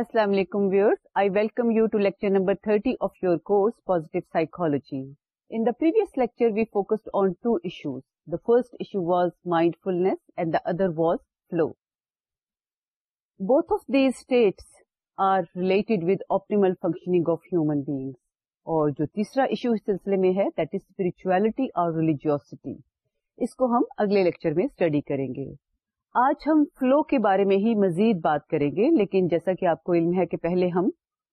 السلام علیکم I welcome you to lecture number 30 of your course in the the the previous lecture we focused on two issues first issue was was mindfulness and other flow both of of these states are related with optimal functioning human beings اور جو تیسرا ایشو اس سلسلے میں ہے that is spirituality اور religiosity اس کو ہم اگلے لیکچر میں اسٹڈی کریں گے آج ہم فلو کے بارے میں ہی مزید بات کریں گے لیکن جیسا کہ آپ کو علم ہے کہ پہلے ہم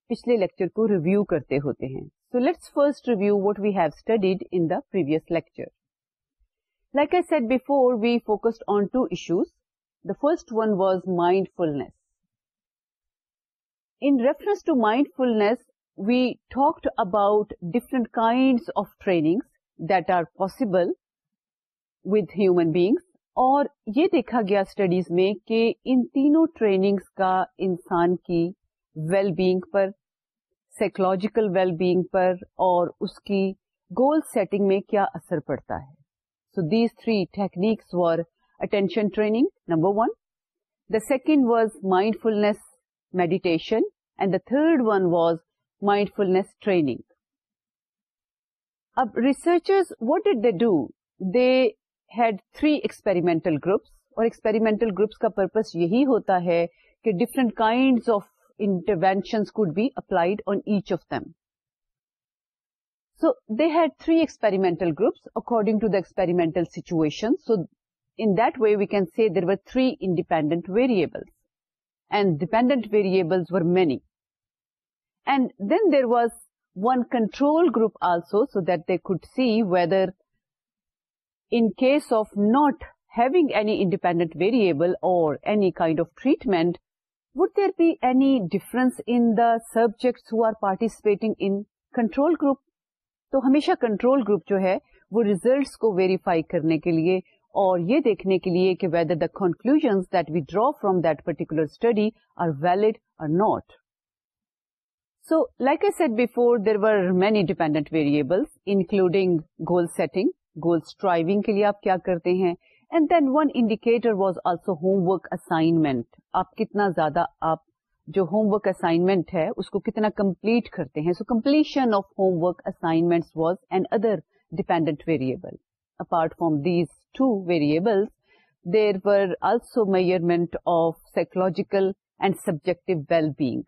پچھلے لیکچر کو ریویو کرتے ہوتے ہیں so let's first review what we have studied in the previous lecture like I said before we focused on two issues the first one was mindfulness in reference to mindfulness we talked about different kind of training that are possible with human beings اور یہ دیکھا گیا studies میں کہ ان تینوں trainings کا انسان کی ویل بینگ پر سائیکولوجیکل ویل بینگ پر اور اس کی گول سیٹنگ میں کیا اثر پڑتا ہے so these three techniques were attention training number one the second was mindfulness meditation and the third one was mindfulness training اب researchers what did they do they experimental groups اور experimental groups کا purpose یہی ہوتا ہے کہ different kind of interventional groups according to the experimental situation so in they we can see there were three independent variable dependent variable many and then there was one control group also so that they could see whether in case of not having any independent variable اور any kind of would there be any difference in the subjects who are participating in control group? تو ہمیشہ control group جو ہے وہ results کو verify کرنے کے لیے اور یہ دیکھنے کے لیے کہ whether the conclusion that we draw from that particular study are valid اور not so like I said before there were many dependent variables including goal setting goal striving کے لیے آپ کیا کرتے ہیں and then one indicator was also homework assignment آپ کتنا زیادہ آپ جو ہوم ورک اسائنمنٹ ہے اس کو کتنا کمپلیٹ کرتے ہیں so completion of homework assignment was and other dependent variable apart from these two variables there were also measurement of psychological and subject well being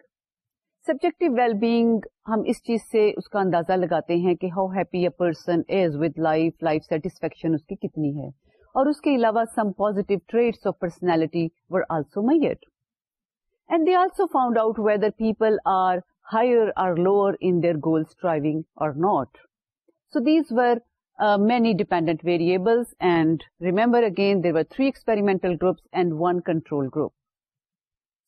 subjective well being ہم اس چیز سے اس کا اندازہ لگاتے ہیں کہ how happy a person is with life life satisfaction اس کی کتنی ہے اور اس کے علاوہ some positive traits of personality were also measure and they also found out whether people are higher or lower in their goals driving or not so these were many dependent variables and remember again there are three experimental groups and one control group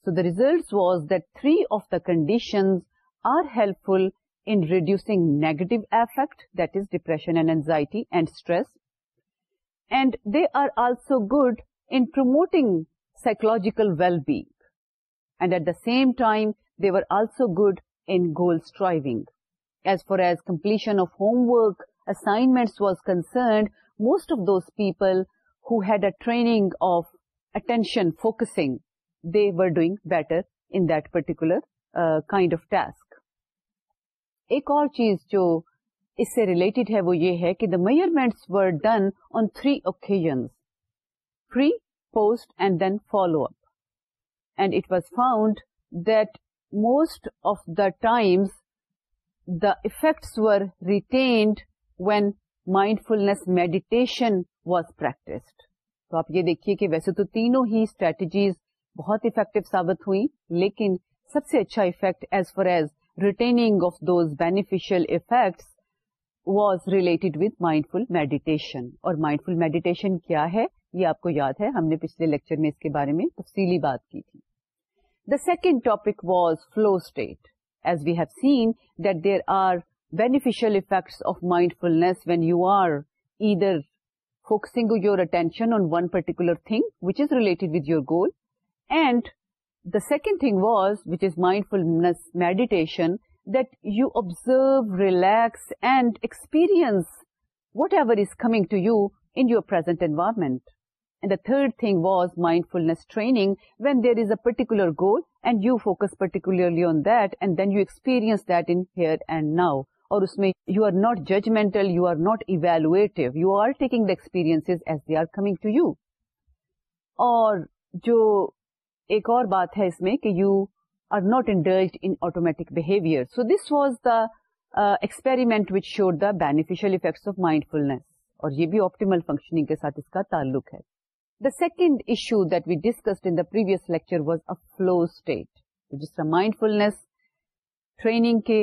So the results was that three of the conditions are helpful in reducing negative affect, that is depression and anxiety and stress. And they are also good in promoting psychological well-being. And at the same time, they were also good in goal striving. As far as completion of homework assignments was concerned, most of those people who had a training of attention focusing they were doing better in particular kind of task ایک اور چیز جو اس سے related ہے وہ یہ ہے کہ the measurement were done on three occasions pre post and then follow up and it was found that most of the times the effect were retained when mindfulness meditation was practiced تو آپ یہ دیکھیے کہ ویسے تو تینوں ہی strategies بہت افیکٹو ثابت ہوئی لیکن سب سے اچھا effect as far as rate of those beneficial effect was related with mindful meditation اور مائنڈ فل میڈیٹیشن کیا ہے یہ آپ کو یاد ہے ہم نے پچھلے لیکچر میں اس کے بارے میں تفصیلی بات کی تھی the second topic was flow state as we have seen that there are beneficial effect of mindfulness when you are either focusing your attention on one particular thing which is related with your goal and the second thing was which is mindfulness meditation that you observe relax and experience whatever is come to you in your present environment and the third thing was mindfulness training when there is a particular goal and you focus particularly on that and then you experience that and now اور اس میں you are not judgmental you are not evaluative you are tag the experience as they are come to you اور جو ایک اور بات ہے اس میں کہ you are not indulged in automatic behaviour so this was the experiment which showed the beneficial effects of mindfulness اور یہ بھی آپٹیمل فنکشننگ کے ساتھ اس کا تعلق ہے the second issue that we discussed in the previous lecture was a flow state جس طرح مائنڈ فلنس ٹریننگ کے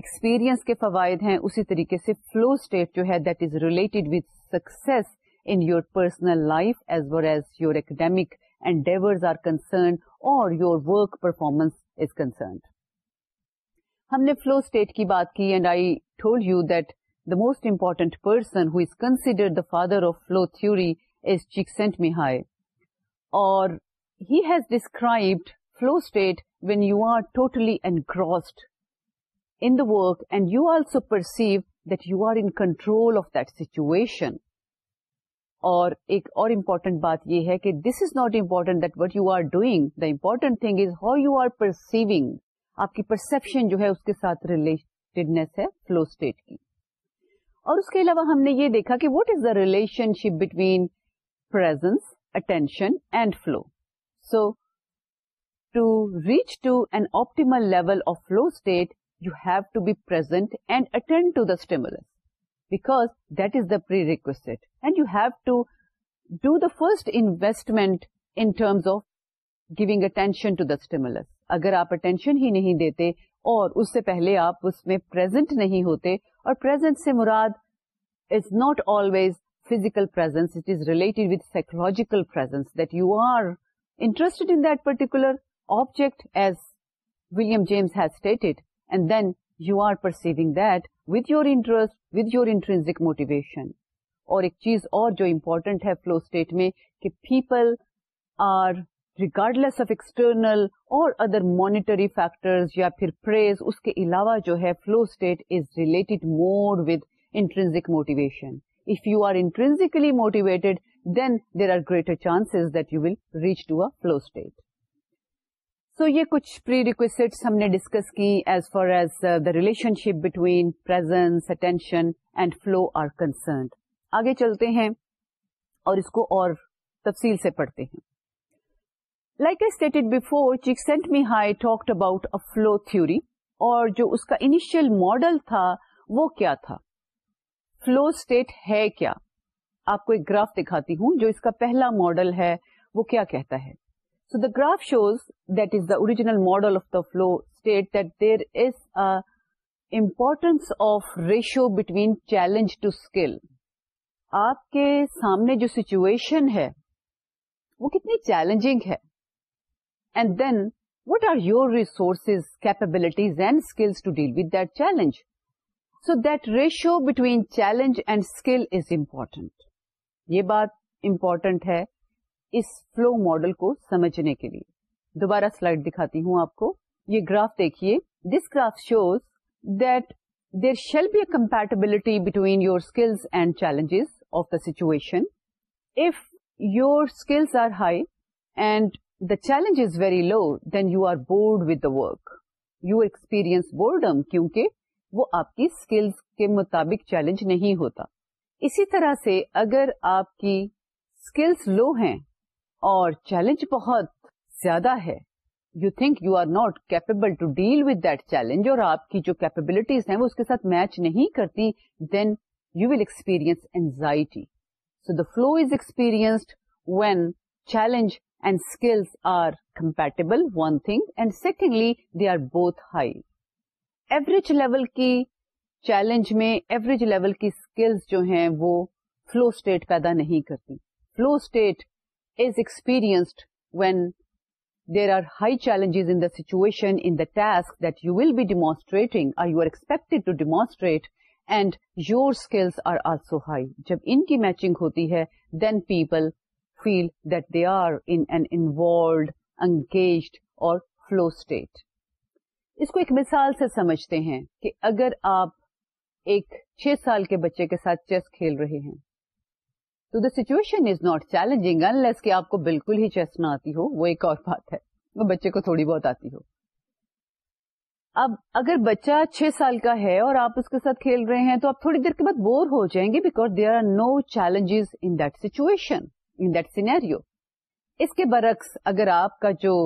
ایکسپیرئنس کے فوائد ہیں اسی طریقے سے فلو اسٹیٹ جو ہے that is related with success in your personal life as well as your academic endeavors are concerned or your work performance is concerned. ہم نے فلو اسٹیٹ کی بات کی and I told you that the most important person who is consider the father of flow theory is Csikszentmihalyi اور he has described flow state when you are totally engrossed work and you also perceive that you are in control of that situation اور ایک اور important بات یہ ہے کہ this is not important that what you are doing the important thing is how you are perceiving آپ کی perception جو ہے اس کے ساتھ ریلیٹڈنیس ہے فلو اسٹیٹ کی اور اس کے علاوہ ہم نے یہ دیکھا کہ what is the relationship between presence attention and flow so to reach to an optimal level of flow state you have to be present and attend to the stimulus because the requisite and you have to do the first instalment of giving attention اگر آپ attention ہی نہیں دیتے اور اس سے پہلے آپ اس میں present نہیں ہوتے اور پرزینٹ سے مراد is not always physical related with psychologically into particular object as William James has then you are perceiving that with your interest with your intrinsic motivation اور ایک چیز اور جو امپورٹنٹ ہے فلو اسٹیٹ میں کہ people are regardless of external or other monetary factor یا پریز اس کے علاوہ جو ہے flow state is related more with intrinsic motivation if you are intrinsically motivated then there are greater chances that you will reach to a flow state so یہ کچھ prerequisite ہم نے ڈسکس کی as far as the relationship between presence attention and flow are concerned آگے چلتے ہیں اور اس کو اور تفصیل سے پڑھتے ہیں like a state before Csikszentmihalyi talked about a flow theory اور جو اس کا انیشیل ماڈل تھا وہ کیا تھا فلو اسٹیٹ ہے کیا آپ کو ایک گراف دکھاتی ہوں جو اس کا پہلا ماڈل ہے وہ کیا کہتا ہے so the graph shows that is original model of the flow state there is importance of ratio between challenge to skill آپ کے سامنے جو سچویشن ہے وہ کتنی چیلنجنگ ہے and then what are your resources capabilities and skills to deal with that challenge so that ratio between challenge and skill is important یہ بات امپورٹنٹ ہے اس فلو ماڈل کو سمجھنے کے لیے دوبارہ سلائڈ دکھاتی ہوں آپ کو یہ گراف دیکھیے this graph shows that there shall be a compatibility between your skills and challenges of the situation if your skills are high and the challenge is very low then you are bored with the work you experience boredom کیونکہ وہ آپ کی skills کے مطابق challenge نہیں ہوتا اسی طرح سے اگر آپ کی اسکلس لو ہیں اور چیلنج بہت زیادہ ہے you think you are not capable to deal with that challenge اور آپ کی جو کیپیبلٹیز ہیں وہ اس کے ساتھ میچ نہیں کرتی then you will experience anxiety so the flow is experienced when challenge and skills are compatible one thing and secondly they are both high average level کی چیلنج میں ایوریج لیول کی skills جو ہیں وہ flow state پیدا نہیں کرتی flow state in when there are high challenges in the will in the or be demonstrating expected you are and demonstrate and your skills are also high جب ان کی میچنگ ہوتی ہے then people feel that they are involved engaged اور flow state اس کو ایک مثال سے سمجھتے ہیں کہ اگر آپ ایک چھ سال کے بچے کے ساتھ چیس کھیل رہے ہیں تو the situation is not challenging unless کہ آپ کو بالکل ہی چیس نہ آتی ہو وہ ایک اور بات ہے وہ بچے کو تھوڑی بہت آتی ہو اب اگر بچہ چھ سال کا ہے اور آپ اس کے ساتھ کھیل رہے ہیں تو آپ تھوڑی دیر کے بعد بور ہو جائیں گے because there are no challenges in that situation in that scenario اس کے برعکس اگر آپ کا جو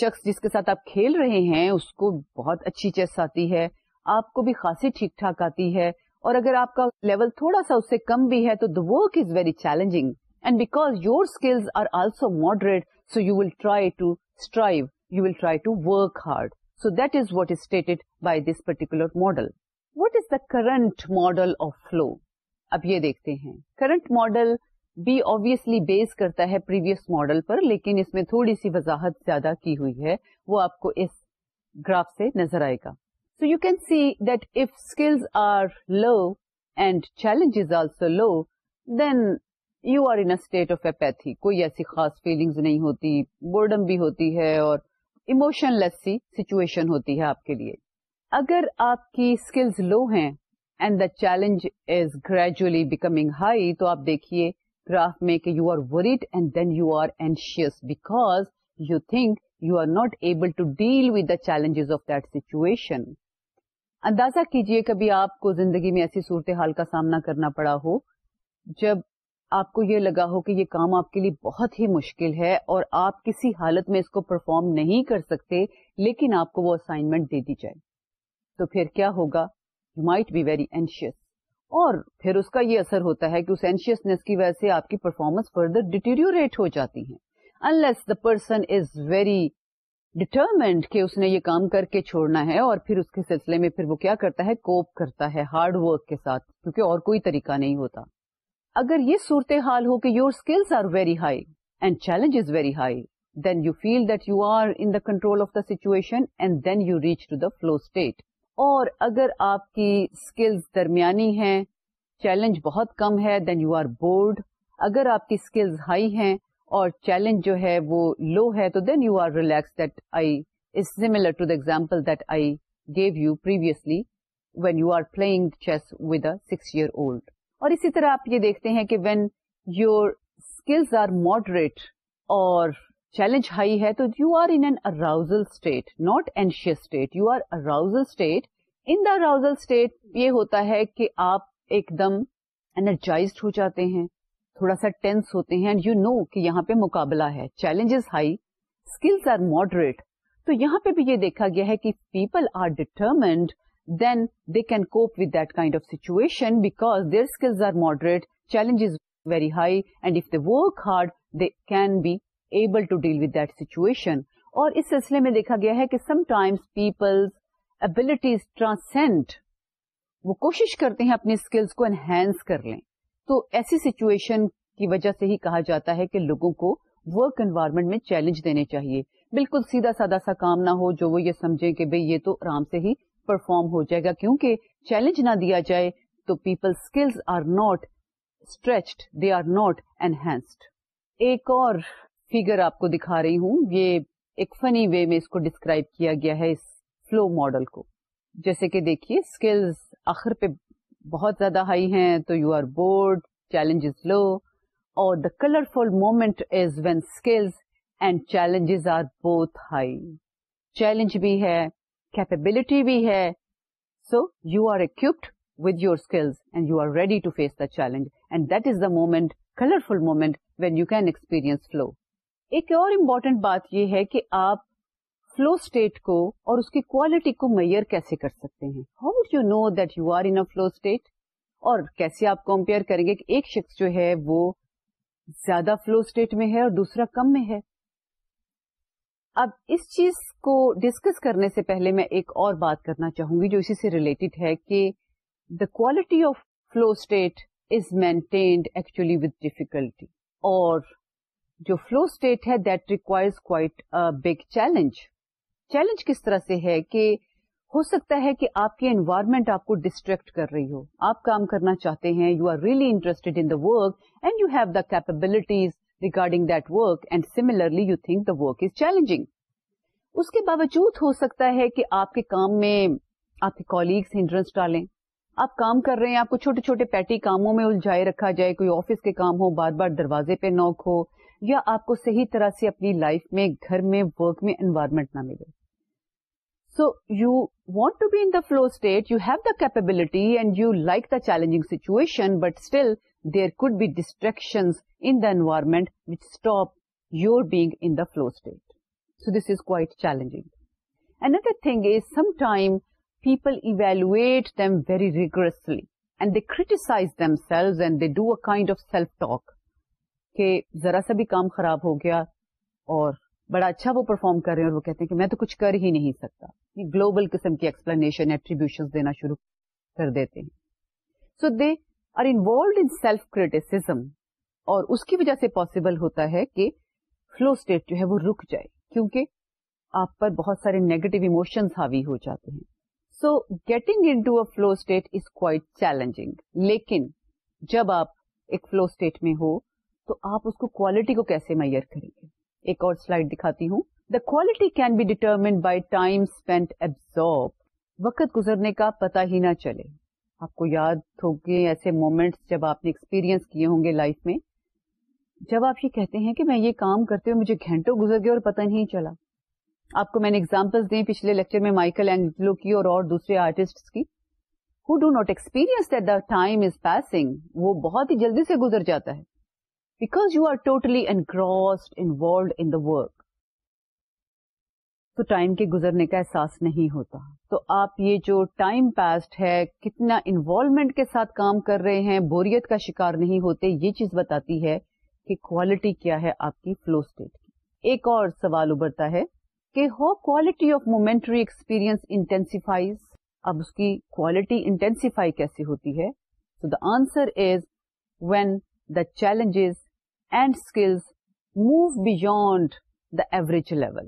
شخص جس کے ساتھ آپ کھیل رہے ہیں اس کو بہت اچھی چیس آتی ہے آپ کو بھی خاصی ٹھیک ٹھاک آتی ہے اور اگر آپ کا لیول تھوڑا سا اس سے کم بھی ہے تو the work is very challenging and because your skills are also moderate so you will try to strive you will try to work hard so that is what is stated by this particular model what is the current model of flow اب یہ دیکھتے ہیں current model بھی obviously base کرتا ہے previous model پر لیکن اس میں تھوڑی سی وضاحت زیادہ کی ہوئی ہے وہ آپ کو اس گراف سے نظر آئے گا you can see that if skills are low and challenge is also low then you are in state of apathy کوئی ایسی خاص فیلنگ نہیں ہوتی بورڈم بھی ہوتی ہے اور اموشن لیس سیچویشن ہوتی ہے آپ کے لیے اگر آپ کی اسکلز لو ہیں and the challenge is gradually becoming high تو آپ دیکھیے گراف میں کہ you are worried and then you are anxious because you think you are not able to deal with the challenges of that situation اندازہ کیجئے کبھی آپ کو زندگی میں ایسی صورتحال کا سامنا کرنا پڑا ہو جب آپ کو یہ لگا ہو کہ یہ کام آپ کے لیے بہت ہی مشکل ہے اور آپ کسی حالت میں اس کو پرفارم نہیں کر سکتے لیکن آپ کو وہ اسائنمنٹ دے دی جائے تو پھر کیا ہوگا you might be very anxious اور پھر اس کا یہ اثر ہوتا ہے کہ اس اینشیسنیس کی وجہ سے آپ کی پرفارمنس فردر ڈیٹیریوریٹ ہو جاتی ہے unless the person is very determined کہ اس نے یہ کام کر کے چھوڑنا ہے اور پھر اس کے سلسلے میں پھر وہ کیا کرتا ہے کوپ کرتا ہے ہارڈ ورک کے ساتھ کیونکہ اور کوئی طریقہ نہیں ہوتا اگر یہ صورت حال ہو کہ your skills are very high and challenge is very high then you feel that you are in the control of the situation and then you reach to the flow state اور اگر آپ کی اسکلز درمیانی ہیں challenge بہت کم ہے then you are bored اگر آپ کی اسکلز ہائی ہیں اور چیلنج جو ہے وہ لو ہے تو then you are relax that I is similar to the example that I gave you previously when you are playing chess with six year old اور اسی طرح آپ یہ دیکھتے ہیں کہ when your skills are moderate اور چیلنج ہائی ہے تو you are in arousal state not anxious state you are arousal state in the arousal state یہ ہوتا ہے کہ آپ ایک دم انرجائزڈ ہو جاتے ہیں تھوڑا سا ٹینس ہوتے ہیں اینڈ یو نو کہ یہاں پہ مقابلہ ہے challenges high skills are moderate تو یہاں پہ بھی یہ دیکھا گیا ہے کہ people are determined then they can cope with that kind of situation because their skills are moderate challenges very high and if they work hard they can be able to deal with that situation اور اس سلسلے میں دیکھا گیا ہے کہ sometimes people abilities transcend وہ کوشش کرتے ہیں اپنی اسکلس کو انہینس کر لیں تو ایسی سچویشن کی وجہ سے ہی کہا جاتا ہے کہ لوگوں کو ورک انوائرمنٹ میں چیلنج دینے چاہیے بالکل سیدھا سادہ سا کام نہ ہو جو وہ یہ سمجھے کہ یہ تو آرام سے ہی پرفارم ہو جائے گا کیونکہ چیلنج نہ دیا جائے تو people skills are not stretched they are not enhanced ایک اور فیگر آپ کو دکھا رہی ہوں یہ ایک فنی وے میں اس کو ڈسکرائب کیا گیا ہے اس فلو ماڈل کو جیسے کہ دیکھیے اسکلز آخر پہ بہت زیادہ ہائی ہیں تو you are bored challenge is low اور the colourful moment is when skills and challenges are both high challenge بھی ہے کیپبلٹی بھی ہے so you are occupied with your skills and you are ready to face the challenge and that is the moment colourful moment when you can experience flow ایک اور important بات یہ ہے کہ آپ فلو اسٹیٹ کو اور اس کی کوالٹی کو میئر کیسے کر سکتے ہیں how do know that you are in flow state اور کیسے آپ کمپیئر کریں گے کہ ایک شخص جو ہے وہ زیادہ فلو اسٹیٹ میں ہے اور دوسرا کم میں ہے اب اس چیز کو ڈسکس کرنے سے پہلے میں ایک اور بات کرنا چاہوں گی جو اسی سے ریلیٹڈ ہے کہ the quality of flow state is maintained actually with difficulty اور جو فلو اسٹیٹ ہے that requires quite big challenge challenge کس طرح سے ہے کہ ہو سکتا ہے کہ آپ کی انوائرمنٹ آپ کو ڈسٹریکٹ کر رہی ہو آپ کام کرنا چاہتے ہیں you are really interested in the work and you have the capabilities regarding that work and similarly you think the work is challenging اس کے باوجود ہو سکتا ہے کہ آپ کے کام میں آپ کے کولیگس ہنڈرنس ڈالیں آپ کام کر رہے ہیں آپ کو چھوٹے چھوٹے پیٹی کاموں میں الجھائے رکھا جائے کوئی آفس کے کام ہو بار بار دروازے پہ نوک ہو یا آپ کو صحیح طرح سے اپنی لائف میں گھر میں ورک میں انوائرمنٹ نہ ملے so you want to be in the flow state you have the capability and you like the challenging situation but still there could be distractions in the environment which stop your being in the flow state so this is quite challenging and other thing is sometime people evaluate them very rigorously and they criticise themselves and they do a kind of self talk کہ ذرا سا بھی کام خراب ہو گیا اور بڑا اچھا وہ پرفارم کر رہے ہیں اور وہ کہتے ہیں کہ میں تو کچھ کر ہی نہیں سکتا یہ گلوبل قسم کی ایکسپلینیشن ایٹریبیوشن دینا شروع کر دیتے ہیں so they are involved in self criticism اور اس کی وجہ سے پاسبل ہوتا ہے کہ فلو اسٹیٹ جو ہے وہ رک جائے کیونکہ آپ پر بہت سارے نیگیٹو اموشن حاوی ہو جاتے ہیں so getting into a flow state is quite challenging لیکن جب آپ ایک فلو اسٹیٹ میں ہو تو آپ اس کو کوالٹی کو کیسے میئر کریں گے ایک اور سلائڈ دکھاتی ہوں the quality can be determined by time spend وقت گزرنے کا پتا ہی نہ چلے آپ کو یاد ہوگی ایسے مومنٹس جب آپ نے ایکسپیرئنس کیے ہوں گے لائف میں جب آپ یہ کہتے ہیں کہ میں یہ کام کرتے ہوئے مجھے گھنٹوں گزر گئے اور پتا نہیں چلا آپ کو میں نے ایگزامپل دی پچھلے لیکچر میں مائیکل اینگلو کی اور اور دوسرے آرٹسٹ کی who do not experience the time is passing وہ بہت ہی جلدی سے گزر جاتا ہے because you are totally engrossed involved work تو ٹائم کے گزرنے کا احساس نہیں ہوتا تو آپ یہ جو ٹائم پاسٹ ہے کتنا انوالومنٹ کے ساتھ کام کر رہے ہیں بوریت کا شکار نہیں ہوتے یہ چیز بتاتی ہے کہ کوالٹی کیا ہے آپ کی فلو اسٹیٹ کی ایک اور سوال ابھرتا ہے کہ how quality of momentary experience intensifies اب اس کی کوالٹی انٹینسیفائی کیسے ہوتی ہے so the answer is when the challenges and skills move beyond the average level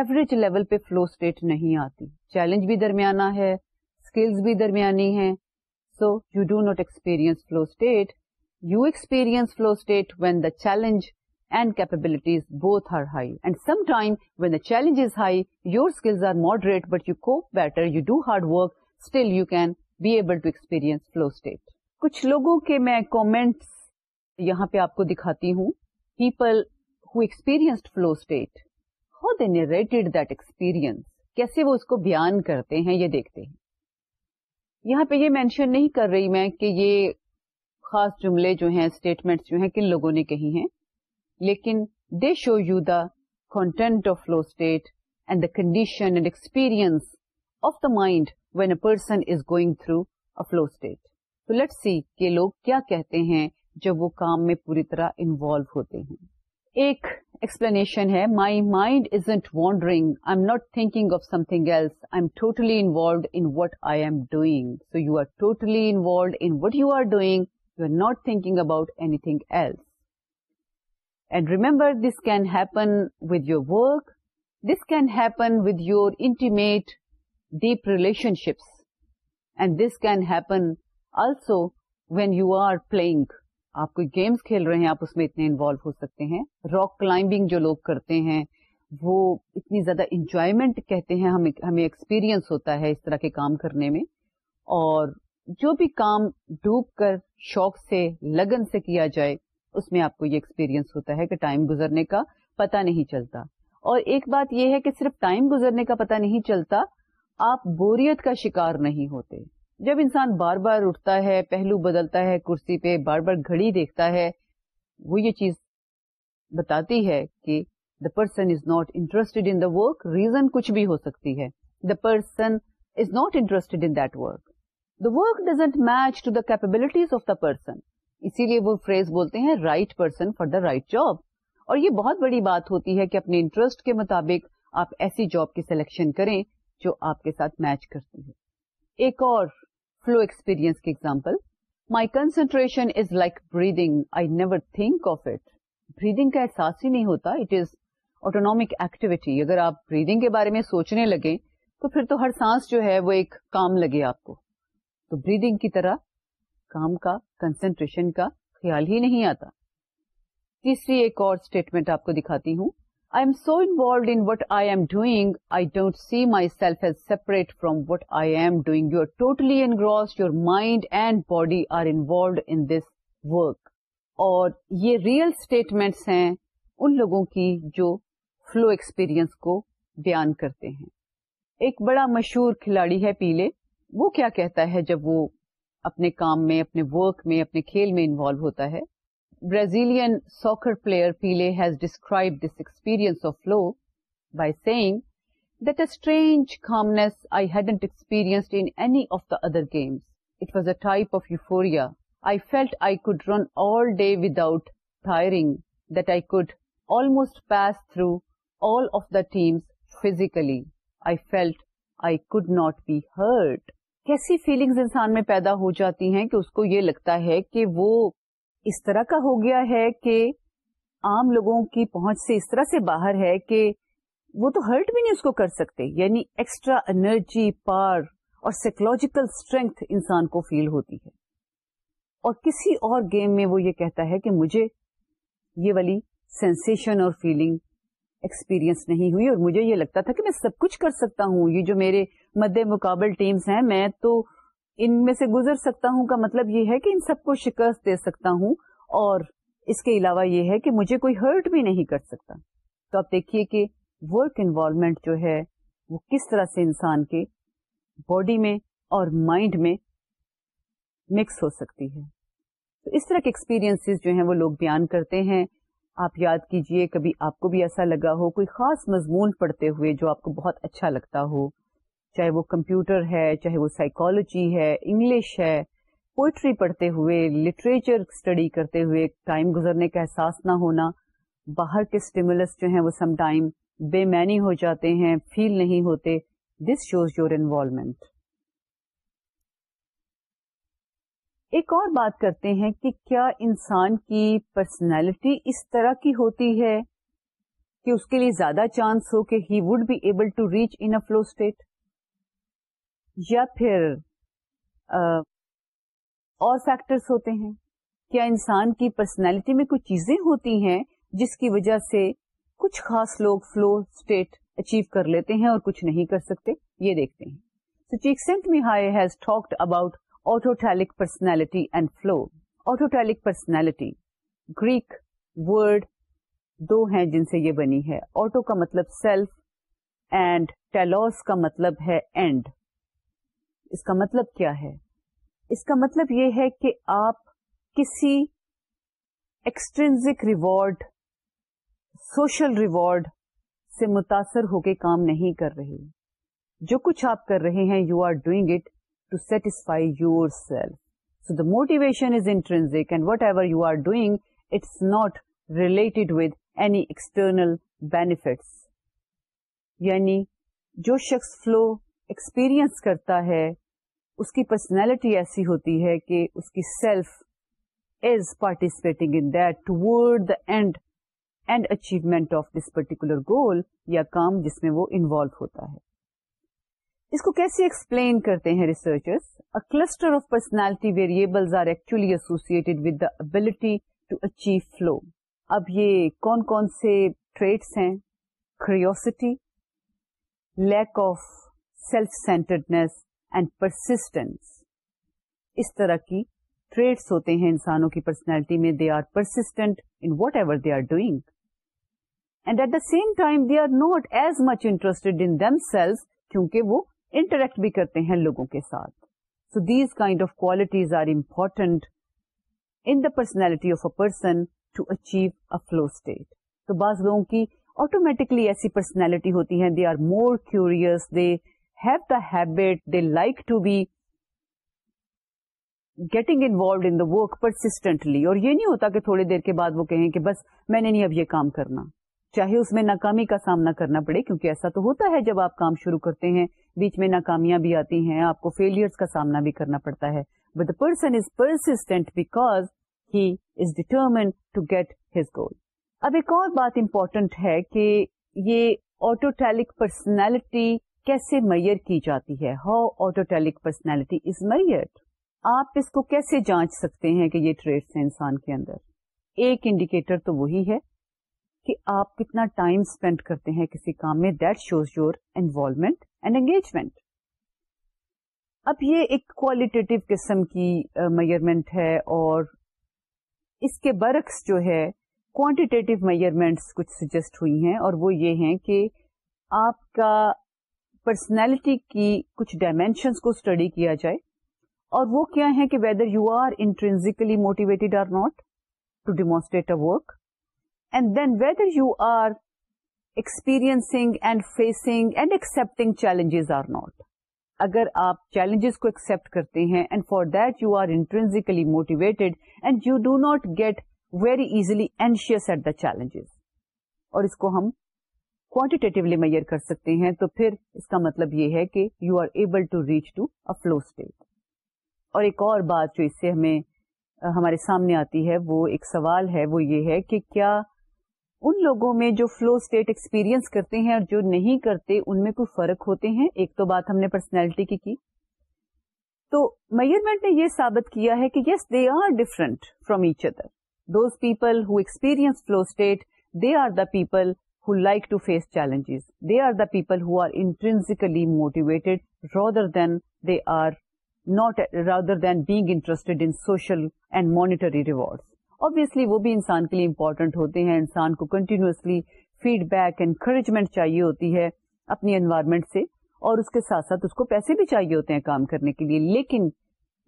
average level پہ فلو اسٹیٹ نہیں آتی چیلنج بھی درمیانہ ہے اسکلز بھی درمیانی ہے so you do not experience flow state you experience flow state when the challenge and capabilities both are high and sometime when the challenge is high your skills are moderate but you cope better you do hard work still you can be able to experience flow state کچھ لوگوں کے میں comments یہاں پہ آپ کو دکھاتی ہوں people who experienced flow state how they narrated that experience کیسے وہ اس کو بیان کرتے ہیں یہ دیکھتے ہیں یہاں پہ یہ مینشن نہیں کر رہی میں کہ یہ خاص جملے جو ہیں اسٹیٹمنٹس جو ہیں کن لوگوں نے کہی ہیں لیکن they show you the content of flow state and the condition and experience of the mind when a person is going through a flow state تو لیٹ سی کہ لوگ کیا کہتے ہیں جب وہ کام میں پوری طرح انوالو ہوتے ہیں ایک ایکسپلینیشن ہے my mind is not wandering I am not thinking of something else I am totally involved in what I am doing so you are totally in what you are doing you are not thinking about anything else and remember this can happen with your work this can happen with your intimate deep relationships and this can happen also when you are playing آپ کوئی games کھیل رہے ہیں آپ اس میں اتنے involve ہو سکتے ہیں راک کلائمبنگ جو لوگ کرتے ہیں وہ اتنی زیادہ انجوائمنٹ کہتے ہیں ہمیں ایکسپیرئنس ہوتا ہے اس طرح کے کام کرنے میں اور جو بھی کام ڈوب کر شوق سے لگن سے کیا جائے اس میں آپ کو یہ ایکسپیرئنس ہوتا ہے کہ ٹائم گزرنے کا پتہ نہیں چلتا اور ایک بات یہ ہے کہ صرف ٹائم گزرنے کا پتہ نہیں چلتا آپ بوریت کا شکار نہیں ہوتے جب انسان بار بار اٹھتا ہے پہلو بدلتا ہے کرسی پہ بار بار گھڑی دیکھتا ہے وہ یہ چیز بتاتی ہے کہ the person is not in the work reason کچھ بھی ہو سکتی ہے the person is not in that work the work doesn't match to the capabilities of the person اسی لیے وہ فریز بولتے ہیں right person for the right job اور یہ بہت بڑی بات ہوتی ہے کہ اپنے انٹرسٹ کے مطابق آپ ایسی جاب کی سلیکشن کریں جو آپ کے ساتھ میچ کرتی ہے ایک اور فلو ایکسپیرینس کی example my concentration is like breathing I never think of it breathing کا احساس ہی نہیں ہوتا اٹ از آٹون ایکٹیویٹی اگر آپ بریدنگ کے بارے میں سوچنے لگے تو پھر تو ہر سانس جو ہے وہ ایک کام لگے آپ کو تو بریدنگ کی طرح کام کا کنسنٹریشن کا خیال ہی نہیں آتا تیسری ایک اور اسٹیٹمنٹ آپ کو دکھاتی ہوں I am so involved in what I am doing I don't see myself as separate from what I am doing you are totally engrossed your mind and body are involved in this work اور یہ real statements ہیں ان لوگوں کی جو flow experience کو بیان کرتے ہیں ایک بڑا مشہور کھلاڑی ہے پیلے وہ کیا کہتا ہے جب وہ اپنے کام میں اپنے ورک میں اپنے کھیل میں انوالو ہوتا ہے Pele soccer player Pele has describe this by of love by strange that I I experienced in any of of the other It a type of of euphoria. I felt I could run all day without tiring, that I could almost pass through all of the teams physically I felt I could not be hurt کیسی feelings انسان میں پیدا ہو جاتی ہیں کہ اس کو یہ لگتا ہے کہ وہ اس طرح کا ہو گیا ہے کہ عام لوگوں کی پہنچ سے اس طرح سے باہر ہے کہ وہ تو ہرٹ بھی نہیں اس کو کر سکتے یعنی ایکسٹرا انرجی پار اور سائیکولوجیکل اسٹرینتھ انسان کو فیل ہوتی ہے اور کسی اور گیم میں وہ یہ کہتا ہے کہ مجھے یہ والی سینسیشن اور فیلنگ ایکسپیرئنس نہیں ہوئی اور مجھے یہ لگتا تھا کہ میں سب کچھ کر سکتا ہوں یہ جو میرے مد مقابل ٹیمز ہیں میں تو ان میں سے گزر سکتا ہوں کا مطلب یہ ہے کہ ان سب کو شکست دے سکتا ہوں اور اس کے علاوہ یہ ہے کہ مجھے کوئی ہرٹ بھی نہیں کر سکتا تو آپ دیکھیے کہ ورک انوالومنٹ جو ہے وہ کس طرح سے انسان کے باڈی میں اور مائنڈ میں مکس ہو سکتی ہے تو اس طرح کے ایکسپیرئنس جو ہیں وہ لوگ بیان کرتے ہیں آپ یاد کیجئے کبھی آپ کو بھی ایسا لگا ہو کوئی خاص مضمون پڑھتے ہوئے جو آپ کو بہت اچھا لگتا ہو چاہے وہ کمپیوٹر ہے چاہے وہ سائیکالوجی ہے انگلش ہے پوئٹری پڑھتے ہوئے لٹریچر اسٹڈی کرتے ہوئے ٹائم گزرنے کا احساس نہ ہونا باہر کے جو ہیں وہ سم ٹائم بے مینی ہو جاتے ہیں فیل نہیں ہوتے دس شوز یور انوالومنٹ ایک اور بات کرتے ہیں کہ کیا انسان کی پرسنالٹی اس طرح کی ہوتی ہے کہ اس کے لیے زیادہ چانس ہو کہ he would be able to reach in flow state یا پھر اور فیکٹرس ہوتے ہیں کیا انسان کی پرسنالٹی میں کچھ چیزیں ہوتی ہیں جس کی وجہ سے کچھ خاص لوگ فلو اسٹیٹ اچیو کر لیتے ہیں اور کچھ نہیں کر سکتے یہ دیکھتے ہیں Csikszentmihalyi has talked about autotelic personality and flow autotelic personality Greek word دو ہیں جن سے یہ بنی ہے آٹو کا مطلب سیلف اینڈ ٹیلوس کا مطلب ہے اینڈ اس کا مطلب کیا ہے اس کا مطلب یہ ہے کہ آپ کسی ایکسٹرینزک ریوارڈ سوشل ریوارڈ سے متاثر ہو کے کام نہیں کر رہے جو کچھ آپ کر رہے ہیں you are doing it to satisfy yourself so the motivation is intrinsic and whatever you are doing it's not related with any external benefits یعنی جو شخص فلو ایکسپیرئنس کرتا ہے اس کی پرسنالٹی ایسی ہوتی ہے کہ اس کی self is participating in that ٹوڈ and and achievement of this particular goal یا کام جس میں وہ انوالو ہوتا ہے اس کو کیسے ایکسپلین کرتے ہیں researchers a cluster of personality variables are actually associated with the ability to achieve flow اب یہ کون کون سے ٹریٹس ہیں curiosity lack of self centredness and persistence اس طرح کی ٹریٹس ہوتے ہیں انسانوں کی پرسنالٹی میں they are persistent in whatever they are doing and at the same time they are not as much interested in themselves کیونکہ وہ انٹریکٹ بھی کرتے ہیں لوگوں کے ساتھ so these kind of qualities are important in the personality of a person to achieve a flow state تو بعض لوگوں کی آٹومیٹکلی ایسی پرسنالٹی ہوتی ہیں they are more curious they like to be getting involved in work persistently اور یہ نہیں ہوتا کہ تھوڑی دیر کے بعد وہ کہیں کہ بس میں نے نہیں اب یہ کام کرنا چاہے اس میں ناکامی کا سامنا کرنا پڑے کیونکہ ایسا تو ہوتا ہے جب آپ کام شروع کرتے ہیں بیچ میں ناکامیاں بھی آتی ہیں آپ کو فیلئرس کا سامنا بھی کرنا پڑتا ہے but the person is persistent because he is determined to get his goal اب ایک اور بات امپورٹنٹ ہے کہ یہ آٹوٹیلک پرسنالٹی کیسے میئر کی جاتی ہے how autotelic personality is measure آپ اس کو کیسے جانچ سکتے ہیں کہ یہ انسان کے اندر ایک انڈیکیٹر تو وہی ہے کہ آپ کتنا ٹائم اسپینڈ کرتے ہیں کسی کام میں that shows your involvement and engagement اب یہ ایک کوالٹیو قسم کی میئرمنٹ ہے اور اس کے برعکس جو ہے کوانٹیٹیو میئرمنٹس کچھ سجیسٹ ہوئی ہیں اور وہ یہ ہیں کہ آپ کا پرسنالٹی کی کچھ ڈائمینشنس کو اسٹڈی کیا جائے اور وہ کیا ہے کہ whether you are intrinsically motivated or not to demonstrate a work and then whether you are experiencing and facing and accepting challenges or not اگر آپ چیلنجز کو ایکسپٹ کرتے ہیں and for that you are intrinsically motivated and you do not get very easily anxious at the challenges اور اس کو ہم quantitatively measure کر سکتے ہیں تو پھر اس کا مطلب یہ ہے کہ you are able to reach to a flow state اور ایک اور بات جو اس سے ہمیں ہمارے سامنے آتی ہے وہ ایک سوال ہے وہ یہ ہے کہ کیا ان لوگوں میں جو فلو اسٹیٹ ایکسپیرئنس کرتے ہیں اور جو نہیں کرتے ان میں کوئی فرق ہوتے ہیں ایک تو بات ہم نے پرسنالٹی کی کی تو میئرمنٹ نے یہ ثابت کیا ہے کہ yes they are different from each other those people who experience flow state they are the people who who like to face challenges. They they are are are the people intrinsically motivated rather than not interested in social and monetary rewards. Obviously وہ بھی انسان کے لیے important ہوتے ہیں انسان کو continuously feed back encouragement چاہیے ہوتی ہے اپنی انوائرمنٹ سے اور اس کے ساتھ اس کو پیسے بھی چاہیے ہوتے ہیں کام کرنے کے لیے لیکن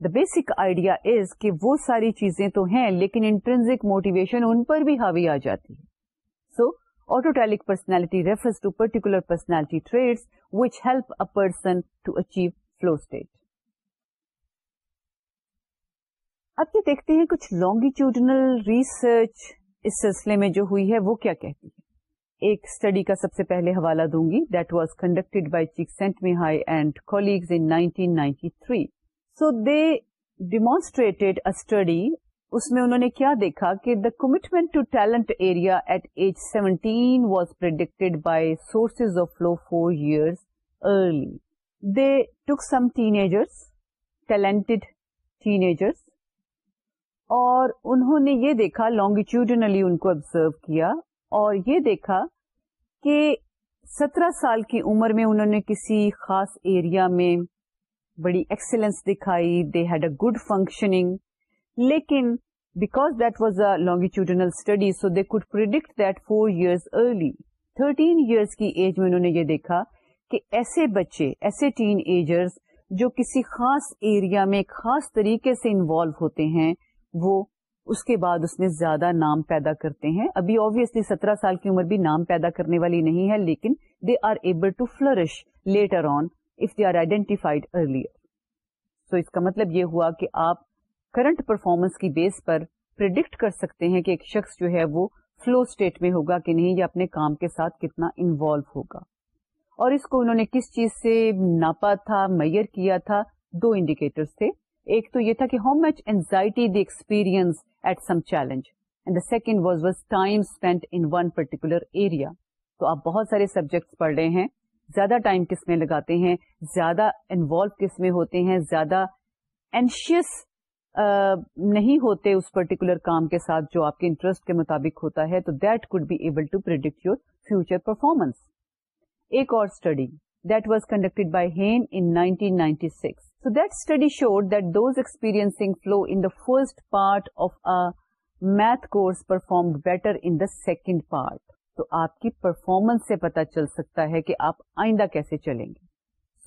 دا بیسک آئیڈیا از کہ وہ ساری چیزیں تو ہیں لیکن انٹرنزک موٹیویشن ان پر بھی حاوی آ جاتی ہے سو Autotelic personality refers to particular personality traits which help a person to achieve flow state. اب یہ دیکھتے ہیں کچھ لانگیچیوڈنل ریسرچ اس سلسلے میں جو ہوئی ہے وہ کیا کہتی ہے ایک اسٹڈی کا سب سے پہلے حوالہ دوں گی that was conducted by Csikszentmihalyi and colleagues in 1993 ninety three so they demonstrated study اس میں انہوں نے کیا دیکھا کہ the commitment to talent area at age seventeen was predicted by sources of flow four early they took some talented اور انہوں نے یہ دیکھا لانگیٹیوڈنلی ان کو ابزرو کیا اور یہ دیکھا کہ سترہ سال کی عمر میں انہوں نے کسی خاص ایریا میں بڑی ایکسلنس دکھائی دے ہیڈ اے گڈ فنکشننگ لیکن because that was a longitudinal study so they could predict that four years early thirteen years کی ایج میں انہوں نے یہ دیکھا کہ ایسے بچے ایسے ٹین ایجرز جو کسی خاص ایریا میں خاص طریقے سے انوالو ہوتے ہیں وہ اس کے بعد اس میں زیادہ نام پیدا کرتے ہیں ابھی آبیسلی سترہ سال کی عمر بھی نام پیدا کرنے والی نہیں ہے لیکن they are able to flourish later on if they are identified earlier so اس کا مطلب یہ ہوا کہ آپ کرنٹ پرفارمنس کی بیس پر پرڈکٹ کر سکتے ہیں کہ ایک شخص جو ہے وہ فلو اسٹیٹ میں ہوگا کہ نہیں یا اپنے کام کے ساتھ کتنا انوالو ہوگا اور اس کو انہوں نے کس چیز سے ناپا تھا میئر کیا تھا دو انڈیکیٹر ایک تو یہ تھا کہ how much anxiety they experience at some challenge and the second was was time spend in one particular area تو آپ بہت سارے سبجیکٹس پڑھ رہے ہیں زیادہ ٹائم کس میں لگاتے ہیں زیادہ انوالو کس میں ہوتے ہیں زیادہ اینشیس نہیں ہوتے اس پرٹیکولر کام کے ساتھ جو آپ کے انٹرسٹ کے مطابق ہوتا ہے تو that could be able to predict your future performance ایک اور study study that that that was conducted by Hein in showed those experience flow in the first part of a math course perform better in the second part تو آپ کی performance سے پتا چل سکتا ہے کہ آپ آئندہ کیسے چلیں گے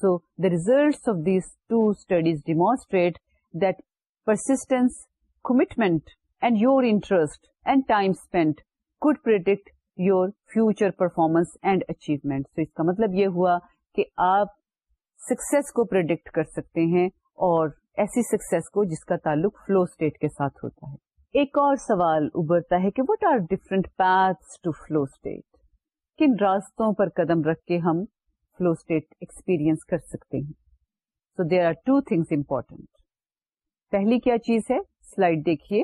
so the result of these two studies demonstrate that persistence commitment and your interest and time spend could predict your future performance and achievement اس کا مطلب یہ ہوا کہ آپ سکس کو پرڈکٹ کر سکتے ہیں اور ایسی سکسیس کو جس کا تعلق فلو اسٹیٹ کے ساتھ ہوتا ہے ایک اور سوال ابھرتا ہے کہ what are different paths to flow state کن راستوں پر قدم رکھ کے ہم فلو اسٹیٹ ایکسپیرئنس کر سکتے ہیں so there are two things important پہلی کیا چیز ہے سلائڈ دیکھیے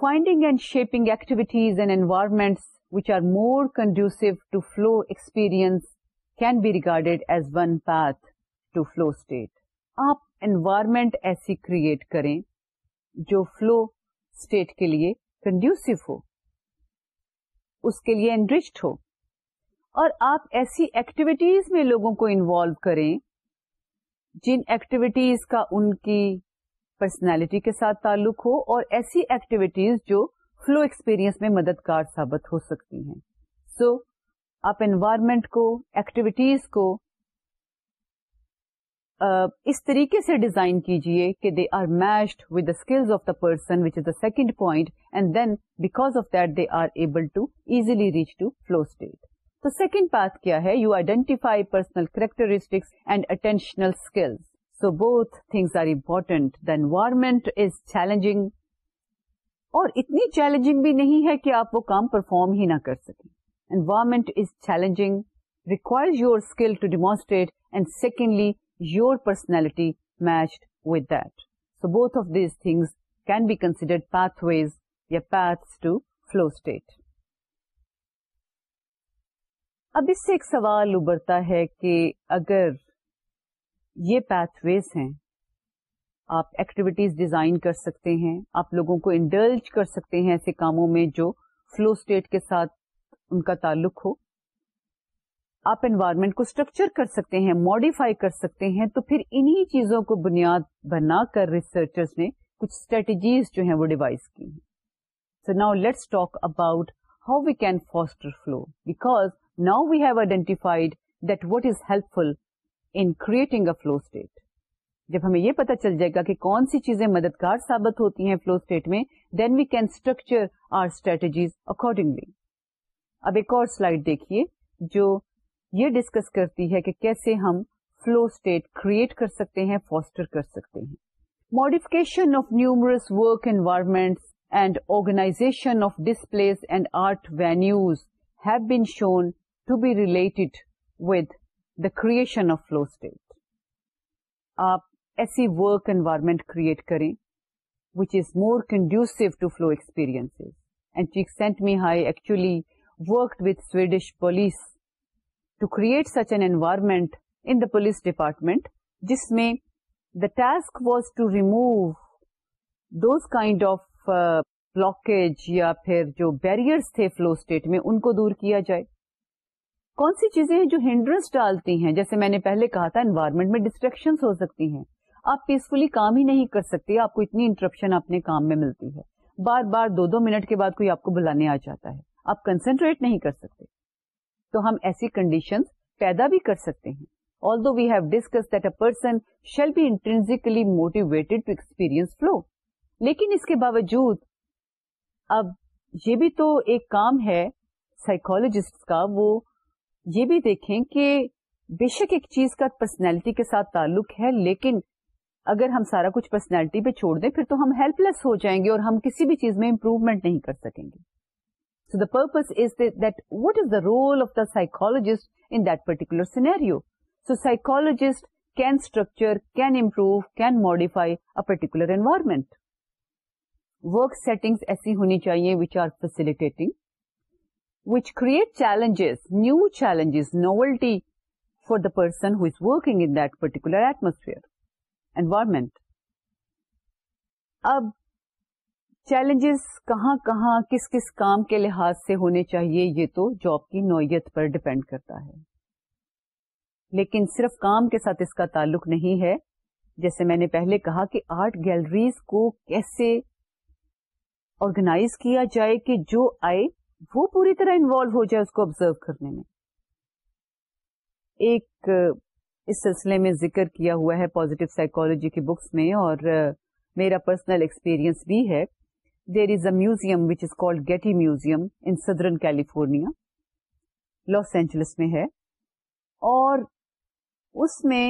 finding and shaping activities and are more to flow experience can be recorded as one path to flow state آپ انوائرمنٹ ایسی کریٹ کریں جو فلو اسٹیٹ کے لیے کنڈیوسو ہو اس کے لیے انرچڈ ہو اور آپ ایسی ایکٹیویٹیز میں لوگوں کو انوالو کریں جن ایکٹیویٹیز کا ان کی پرسنالٹی کے ساتھ تعلق ہو اور ایسی ایکٹیویٹیز جو فلو ایکسپیرئنس میں مددگار ثابت ہو سکتی ہیں سو so, آپ انوائرمنٹ کو ایکٹیویٹیز کو uh, اس طریقے سے ڈیزائن کیجیے کہ they are matched with the skills of the person which is the second point and then because of that they are able to easily reach to flow state تو second path کیا ہے you identify personal characteristics and attentional skills so both things are important environment is challenging اور اتنی challenging بھی نہیں ہے کہ آپ وہ کام پرفارم ہی نہ کر سکیں environment is challenging requires your skill to demonstrate and secondly your personality matched with that so both of these things can be considered pathways یا پیتھس ٹو فلو اسٹیٹ اب اس سے ایک سوال ابھرتا ہے کہ اگر یہ پیتھ ویز ہیں آپ ایکٹیویٹیز ڈیزائن کر سکتے ہیں آپ لوگوں کو انڈلج کر سکتے ہیں ایسے کاموں میں جو فلو اسٹیٹ کے ساتھ ان کا تعلق ہو آپ انوائرمنٹ کو اسٹرکچر کر سکتے ہیں ماڈیفائی کر سکتے ہیں تو پھر انہی چیزوں کو بنیاد بنا کر ریسرچرز نے کچھ اسٹریٹجیز جو ہیں وہ ڈیوائز کی ہیں so now let's talk about how we can foster flow because now we have identified that what is helpful in creating a flow state جب ہمیں یہ پتا چل جائے گا کہ کون سی چیزیں مددگار ثابت ہوتی ہیں فلو اسٹیٹ میں then we can structure our strategies accordingly اب ایک اور سلائڈ دیکھیے جو یہ ڈسکس کرتی ہے کہ کیسے ہم فلو اسٹیٹ کریٹ کر سکتے ہیں فوسٹر کر سکتے ہیں modification of numerous work environment and organization of display and art venues have been shown to be related with the creation of flow state آپ ایسی ورک انوائرمنٹ کریٹ کریں which is more to flow experience and Csikszentmihalyi actually worked with Swedish police to create such an environment in the police department جس میں the task was to remove those kind of blockage یا پھر جو barriers تھے flu state میں ان کو دور کیا جائے کون سی چیزیں ہیں جو ہینڈرنس ڈالتی ہیں جیسے میں نے پہلے کہا تھا انوائرمنٹ میں ڈسٹریکشن ہو سکتی ہیں آپ پیسفلی کام ہی نہیں کر سکتے آپ کو اتنی انٹرپشن اپنے کام میں ملتی ہے بار بار دو دو منٹ کے بعد کوئی آپ کو بلانے آ جاتا ہے آپ کنسنٹریٹ نہیں کر سکتے تو ہم ایسی کنڈیشن پیدا بھی کر سکتے ہیں although we have discuss that a person shall be intrinsically motivated to experience flow لیکن اس کے باوجود اب یہ بھی تو ایک کام ہے سائیکولوجسٹ کا وہ یہ بھی دیکھیں کہ بے شک ایک چیز کا پرسنالٹی کے ساتھ تعلق ہے لیکن اگر ہم سارا کچھ پرسنالٹی پہ چھوڑ دیں پھر تو ہم ہیلپ لیس ہو جائیں گے اور ہم کسی بھی چیز میں امپروومنٹ نہیں کر سکیں گے so the purpose is that what is the role of the psychologist in that particular scenario so psychologist can structure can improve can modify a particular environment work setting ایسی ہونی چاہیے which are facilitating which create challenges new challenges novelty for the person working in particular atmosphere environment اب challenges کہاں کہاں کس کس کام کے لحاظ سے ہونے چاہیے یہ تو جاب کی نوعیت پر ڈپینڈ کرتا ہے لیکن صرف کام کے ساتھ اس کا تعلق نہیں ہے جیسے میں نے پہلے کہا کہ آرٹ گیلریز کو کیسے آرگنائز کیا جائے کہ جو آئے وہ پوری طرح انوالو ہو جائے اس کو آبزرو کرنے میں ایک اس سلسلے میں ذکر کیا ہوا ہے کی بکس میں اور میرا پرسنل ایکسپیرئنس بھی ہے there is a museum which is called Getty Museum in Southern California Los Angeles میں ہے اور اس میں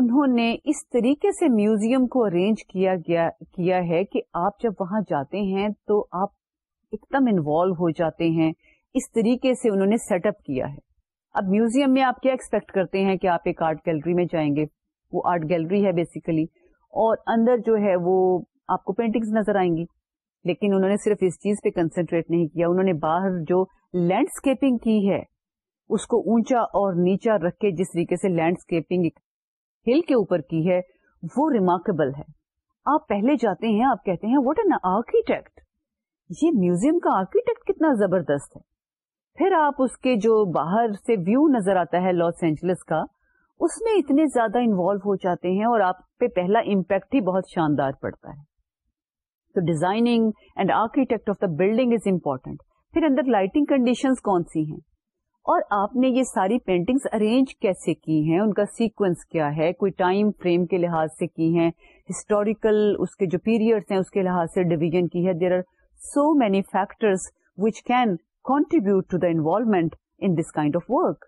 انہوں نے اس طریقے سے میوزیم کو ارینج کیا گیا کیا ہے کہ آپ جب وہاں جاتے ہیں تو آپ ایک دم انوالو ہو جاتے ہیں اس طریقے سے انہوں نے سیٹ اپ کیا ہے اب میوزیم میں آپ کیا ایکسپیکٹ کرتے ہیں کہ آپ ایک آرٹ گیلری میں جائیں گے وہ آرٹ گیلری ہے بیسیکلی اور اندر جو ہے وہ آپ کو پینٹنگز نظر آئیں گی لیکن انہوں نے صرف اس چیز پہ کنسنٹریٹ نہیں کیا انہوں نے باہر جو لینڈسکیپنگ کی ہے اس کو اونچا اور نیچا رکھ کے جس طریقے سے لینڈسکیپنگ ہل کے اوپر کی ہے وہ ریمارکیبل ہے آپ پہلے جاتے ہیں آپ کہتے ہیں واٹ این آرکیٹیکٹ یہ میوزیم کا آرکیٹیکٹ کتنا زبردست ہے پھر آپ اس کے جو باہر سے ویو نظر آتا ہے لاس اینجلس کا اس میں اتنے زیادہ انوالو ہو جاتے ہیں اور آپ پہ پہلا امپیکٹ ہی بہت شاندار پڑتا ہے تو designing and architect of the building is important پھر اندر لائٹنگ کنڈیشن کون سی ہیں اور آپ نے یہ ساری پینٹنگ ارینج کیسے کی ہیں ان کا سیکوینس کیا ہے کوئی ٹائم فریم کے لحاظ سے کی ہیں ہسٹوریکل اس کے جو پیریڈ ہیں اس کے لحاظ سے ڈویژن کی ہے there are so many factors which can contribute to the involvement in this kind of work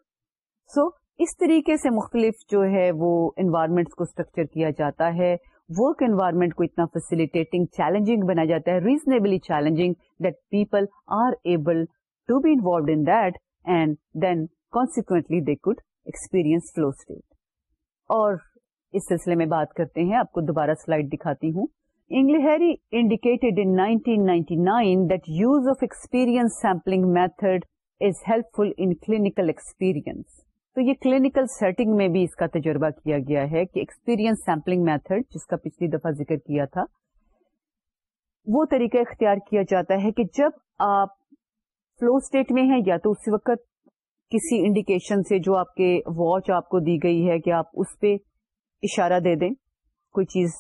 so اس طریقے سے مختلف جو ہے وہ انوائرمنٹ کو اسٹرکچر کیا جاتا ہے ورک انوائرمنٹ کو اتنا فیسلٹیٹنگ چیلنجنگ بنا جاتا ہے reasonably challenging that people are able to be involved in that and then consequently they could experience flow state اور اس سلسلے میں بات کرتے ہیں آپ کو دوبارہ سلائڈ دکھاتی ہوں Inghilleri indicated in 1999 that use that use of experience sampling method is helpful تو یہ کلینکل سیٹنگ میں بھی اس کا تجربہ کیا گیا ہے کہ ایکسپیرئنس سیمپلنگ میتھڈ جس کا پچھلی دفعہ ذکر کیا تھا وہ طریقہ اختیار کیا جاتا ہے کہ جب آپ فلو اسٹیٹ میں ہیں یا تو اس وقت کسی انڈیکیشن سے جو آپ کے واچ آپ کو دی گئی ہے کہ آپ اس پہ اشارہ دے دیں کوئی چیز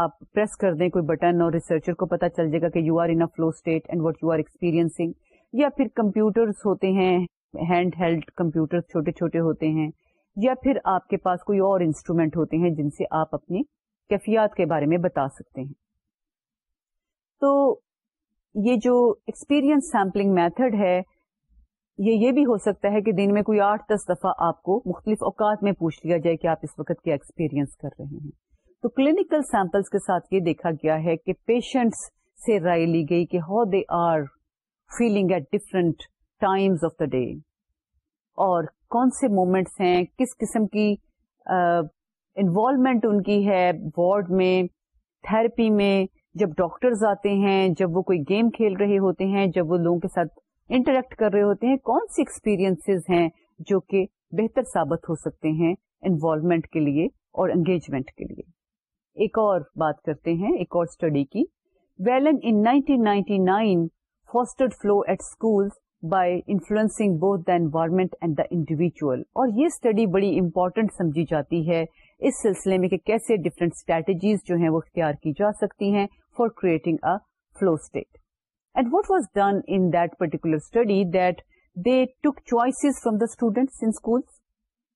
آپ پریس کر دیں کوئی بٹن اور ریسرچر کو پتا چل جائے گا کہ you are in flow state and what you are experiencing یا پھر کمپیوٹرز ہوتے ہیں ہینڈ ہیلڈ کمپیوٹر چھوٹے چھوٹے ہوتے ہیں یا پھر آپ کے پاس کوئی اور انسٹرومینٹ ہوتے ہیں جن سے آپ اپنی کیفیات کے بارے میں بتا سکتے ہیں تو یہ جو ایکسپیرئنس سیمپلنگ میتھڈ ہے یہ یہ بھی ہو سکتا ہے کہ دن میں کوئی آٹھ دس دفعہ آپ کو مختلف اوقات میں پوچھ لیا جائے کہ آپ اس وقت کیا ایکسپیرئنس کر رہے ہیں تو کلینکل سیمپلس کے ساتھ یہ دیکھا گیا ہے کہ پیشنٹس سے رائے لی گئی کہ how they are feeling at different times of the day اور کون سے مومنٹس ہیں کس قسم کی انوالومنٹ ان کی ہے وارڈ میں تھراپی میں جب ڈاکٹرز آتے ہیں جب وہ کوئی گیم کھیل رہے ہوتے ہیں جب وہ لوگوں کے ساتھ انٹریکٹ کر رہے ہوتے ہیں کون سی ایکسپیرئنس ہیں جو کہ بہتر ثابت ہو سکتے ہیں انوالومنٹ کے لیے اور انگیجمنٹ کے لیے ایک اور بات کرتے ہیں ایک اور اسٹڈی کی Whalen in 1999 ninety flow at schools by influencing both the environment and the individual اور یہ اسٹڈی بڑی امپورٹنٹ سمجھی جاتی ہے اس سلسلے میں کہ کیسے ڈفرینٹ اسٹریٹجیز جو ہیں وہ اختیار کی جا سکتی ہیں for creating a flow state and what was done in that particular study that they took choices from the students in schools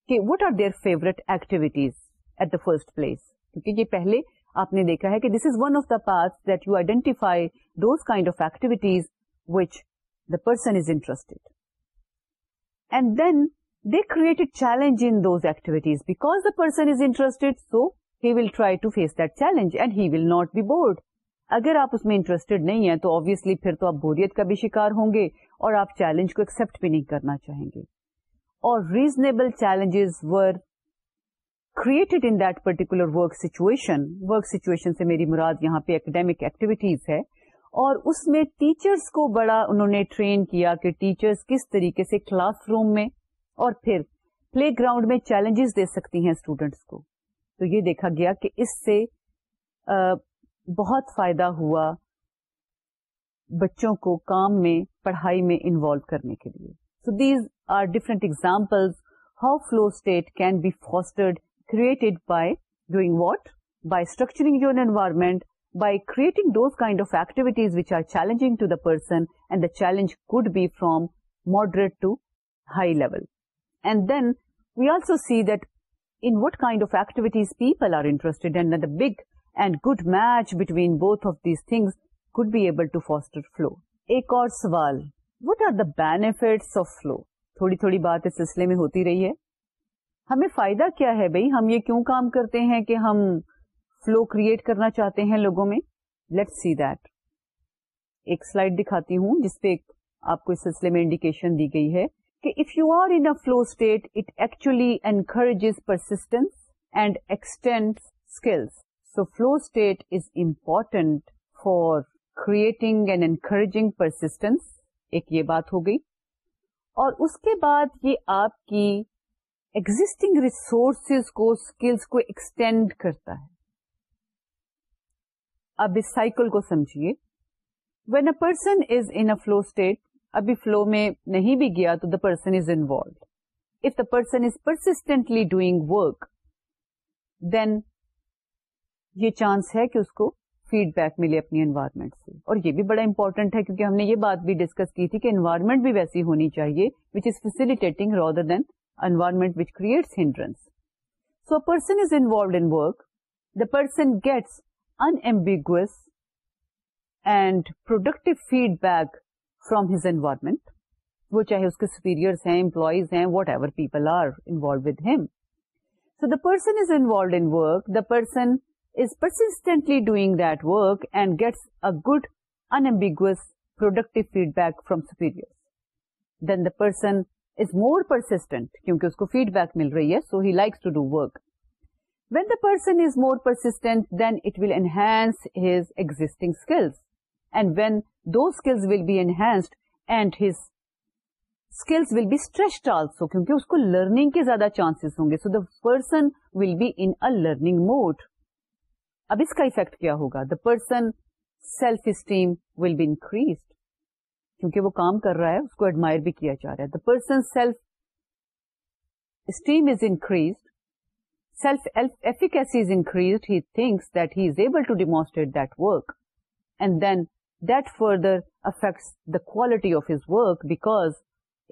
کہ what are their favourite activities at the first place کیونکہ یہ پہلے آپ نے دیکھا ہے کہ this is one of the part that you identify those kind of activities which the person is interest and then they created challenge in those activities because the person is interested so he will try to face that challenge and he will not be bored اگر آپ اس میں interested نہیں ہیں تو پھر تو آپ بوریت کا بھی شکار ہوں گے اور آپ چیلنج کو ایکسپٹ بھی نہیں کرنا چاہیں گے اور reasonable challenges were created in particular work situation work situation سے میری مراد یہاں پہ اکیڈیمک ایکٹیویٹیز ہے اور اس میں ٹیچرس کو بڑا انہوں نے ٹرین کیا کہ ٹیچرس کس طریقے سے کلاس روم میں اور پھر پلے گراؤنڈ میں چیلنجز دے سکتی ہیں اسٹوڈینٹس کو تو یہ دیکھا گیا کہ اس سے بہت فائدہ ہوا بچوں کو کام میں پڑھائی میں انوالو کرنے کے لیے so these are different examples how flow state can be fostered created by doing what by structuring environment by creating of activities to the person and the challenge could be from moderate high level then we also see then what kind of activities people are interest big and good match between both of these thing could be able flow ایک اور سوال what are the benefit of flow تھوڑی تھوڑی بات اس سلسلے میں ہوتی رہی ہے ہمیں فائدہ کیا ہے بھائی ہم یہ کیوں کام کرتے ہیں کہ ہم فلو کریٹ کرنا چاہتے ہیں لوگوں میں لیٹ سی دیٹ ایک سلائڈ دکھاتی ہوں جس پہ آپ کو اس سلسلے میں انڈیکیشن دی گئی ہے کہ if you are in flow state it actually encourages persistence and extend skills so flow state is important for creating and encouraging persistence ایک یہ بات ہو گئی اور اس کے بعد یہ آپ کی ایگزٹنگ ریسورسز کو کو اسکلس ایکسٹینڈ کرتا ہے اب اس سائیکل کو سمجھیے when a person is in flow state ابھی فلو میں نہیں بھی گیا تو the person is involved if the person is persistently doing work then یہ چانس ہے کہ اس کو فیڈ بیک ملے اپنی انوائرمنٹ سے اور یہ بھی بڑا امپورٹنٹ ہے کیونکہ ہم نے یہ بات بھی ڈسکس کی تھی کہ انوائرمنٹ بھی ویسی ہونی چاہیے which is facilitating rather than person gets inductees ہیں whatever people person is in ink the person is persistently doing that work and gets a good ends productive feedback from superior then the person more persistent کیونکہ اس کو feedback مل رہی ہے so he likes to do work when the person is more persistent then it will enhance his existing exit and when two skills will be enhanced and his hazel will be stretched also کیونکہ اس کو learning کے زیادہ chances ہوں گے so the person will be in learning mode اب اس کا افیکٹ کیا ہوگا the person self esteem will be increased کیونکہ وہ کام کر رہا ہے اس کو ایڈمائر بھی کیا جا رہا ہے the person self esteem is increase self efficacy is increase he thinks that he is able to demonstrate that work and then that further affects the quality of his work because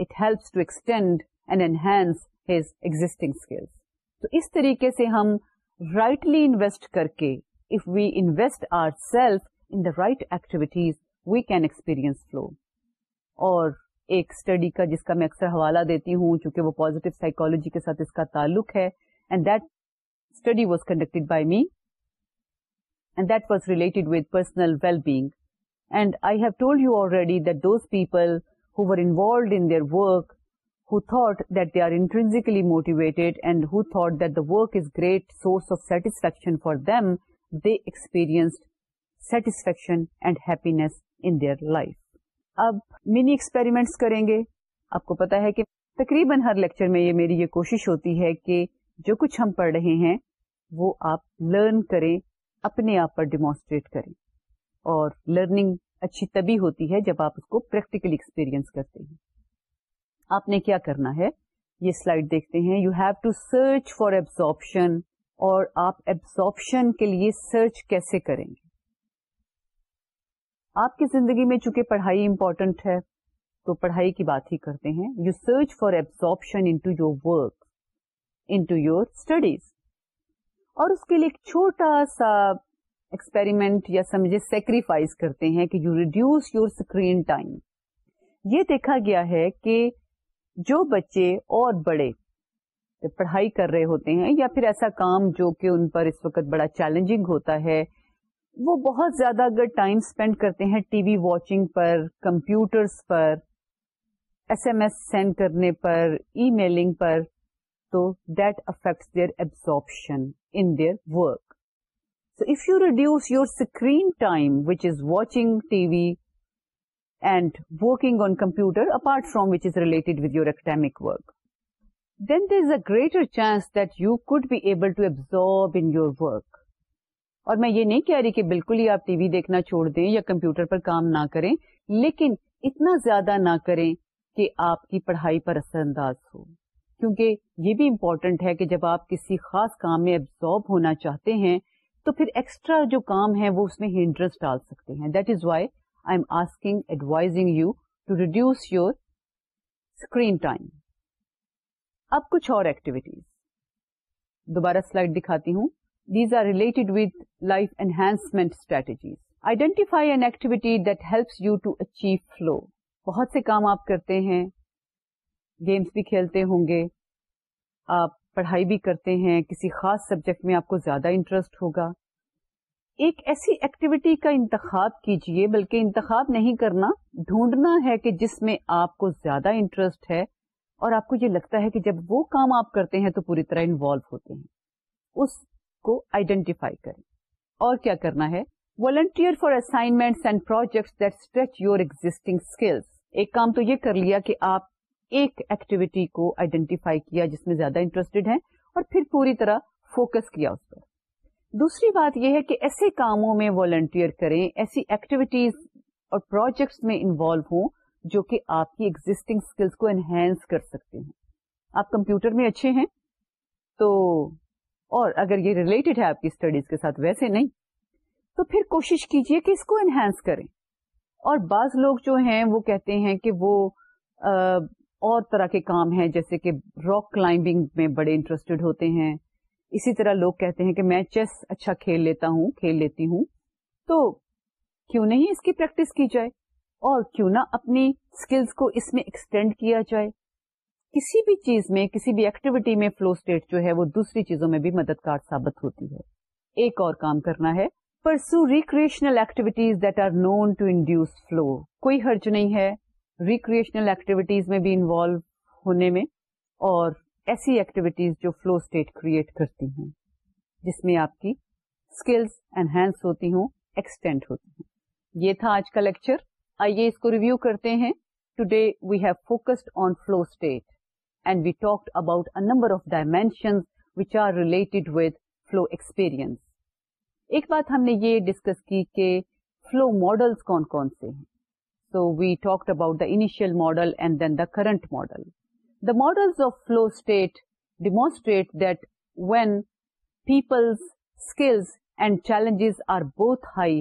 it helps to extend and enhance his existing skills تو اس طریقے سے ہم rightly invest کر کے if we invest our self in right activities we can experience flow اور ایک study کا جس کا میں اکثر حوالہ دیتی ہوں چونکہ وہ پوزیٹو سائکالوجی کے ساتھ اس کا تعلق ہے thought that they are intrinsically motivated and thought that the work is great source of satisfaction for them they experienced satisfaction and happiness in their life اب منی ایکسپیریمنٹس کریں گے آپ کو پتا ہے کہ تقریباً ہر لیکچر میں یہ میری یہ کوشش ہوتی ہے کہ جو کچھ ہم پڑھ رہے ہیں وہ آپ لرن کریں اپنے آپ پر ڈیمانسٹریٹ کریں اور لرننگ اچھی تبھی ہوتی ہے جب آپ اس کو پریکٹیکل ایکسپیرئنس کرتے ہیں آپ نے کیا کرنا ہے یہ سلائڈ دیکھتے ہیں you have to search for absorption اور آپ ایبزارپشن کے لیے سرچ کیسے کریں گے آپ کی زندگی میں چونکہ پڑھائی امپورٹنٹ ہے تو پڑھائی کی بات ہی کرتے ہیں you search for absorption into your work into your studies اور اس کے لیے ایک چھوٹا سا ایکسپیریمنٹ یا سمجھے سیکریفائز کرتے ہیں کہ you reduce your screen time یہ دیکھا گیا ہے کہ جو بچے اور بڑے پڑھائی کر رہے ہوتے ہیں یا پھر ایسا کام جو کہ ان پر اس وقت بڑا چیلنجنگ ہوتا ہے وہ بہت زیادہ اگر ٹائم اسپینڈ کرتے ہیں ٹی وی واچنگ پر کمپیوٹر پر ایس ایم ایس سینڈ کرنے پر ای میلنگ پر تو that affects their absorption in their work so if you reduce your screen time which is watching TV and working on computer apart from which is related with your academic work then there is a greater chance that you could be able to absorb in work اور میں یہ نہیں کہہ رہی کہ بالکل ہی آپ ٹی وی دیکھنا چھوڑ دیں یا کمپیوٹر پر کام نہ کریں لیکن اتنا زیادہ نہ کریں کہ آپ کی پڑھائی پر اثر انداز ہو کیونکہ یہ بھی امپورٹنٹ ہے کہ جب آپ کسی خاص کام میں ابزارب ہونا چاہتے ہیں تو پھر ایکسٹرا جو کام ہے وہ اس میں ہینڈرس ڈال سکتے ہیں that is why I am asking advising you to reduce your screen time اب کچھ اور ایکٹیویٹیز دوبارہ سلائڈ دکھاتی ہوں سمنٹ اسٹریٹجیز آئیڈینٹیفائیوٹیلس یو ٹو اچیو فلو بہت سے کام آپ کرتے ہیں گیمس بھی کھیلتے ہوں گے آپ پڑھائی بھی کرتے ہیں کسی خاص سبجیکٹ میں آپ کو زیادہ انٹرسٹ ہوگا ایک ایسی ایکٹیویٹی کا انتخاب کیجئے بلکہ انتخاب نہیں کرنا ڈھونڈنا ہے کہ جس میں آپ کو زیادہ انٹرسٹ ہے اور آپ کو یہ لگتا ہے کہ جب وہ کام آپ کرتے ہیں تو پوری طرح انوالو ہوتے ہیں اس کو آئیڈینٹیفائی کریں اور کیا کرنا ہے volunteer that stretch your skills ایک کام تو یہ کر لیا کہ آپ ایک ایکٹیویٹی کو آئیڈینٹیفائی کیا جس میں زیادہ انٹرسٹڈ ہیں اور پھر پوری طرح فوکس کیا اس پر دوسری بات یہ ہے کہ ایسے کاموں میں والنٹیئر کریں ایسی ایکٹیویٹیز اور پروجیکٹس میں انوالو ہوں جو کہ آپ کی ایگزٹنگ اسکلس کو انہینس کر سکتے ہیں آپ کمپیوٹر میں اچھے ہیں تو اور اگر یہ ریلیٹڈ ہے آپ کی اسٹڈیز کے ساتھ ویسے نہیں تو پھر کوشش کیجیے کہ اس کو انہینس کریں اور بعض لوگ جو ہیں وہ کہتے ہیں کہ وہ اور طرح کے کام ہیں جیسے کہ راک کلائمبنگ میں بڑے انٹرسٹڈ ہوتے ہیں اسی طرح لوگ کہتے ہیں کہ میں چیس اچھا کھیل لیتا ہوں کھیل لیتی ہوں تو کیوں نہیں اس کی پریکٹس کی جائے اور کیوں نہ اپنی اسکلس کو اس میں ایکسٹینڈ کیا جائے کسی بھی چیز میں کسی بھی ایکٹیویٹی میں فلو اسٹیٹ جو ہے وہ دوسری چیزوں میں بھی مددگار ثابت ہوتی ہے ایک اور کام کرنا ہے pursue recreational activities that are known to induce flow کوئی حرج نہیں ہے ریکریشنل ایکٹیویٹیز میں بھی انوالو ہونے میں اور ایسی ایکٹیویٹیز جو فلو اسٹیٹ کریٹ کرتی ہیں جس میں آپ کی اسکلس انہینس ہوتی ہوں ایکسٹینڈ ہوتی ہوں یہ تھا آج کا لیکچر آئیے اس کو ریویو کرتے ہیں today we have focused on flow state and we talk about a number of dimensions which are related with experience ایک بات ہم نے یہ ڈسکس کی کہ فلو ماڈلس کون کون سے ہیں so we talk about the initial model and then the current model the model of flow state demonstrate that when people's skills and challenges are both high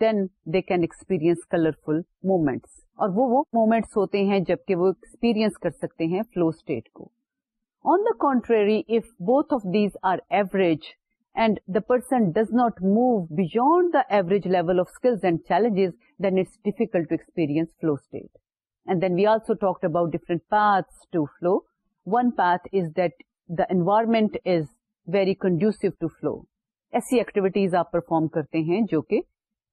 then they can experience colourful movements اور وہ وہ movements ہوتے ہیں جبکہ وہ experience کر سکتے ہیں فلو اسٹیٹ کو on the contrary if both of these are average and the person does not move beyond the average level of skills and challenges then it's difficult to experience flow state and then we also talk about different paths to flow one path is that the environment is very conducive to flow ایسی activities آپ perform کرتے ہیں جو کہ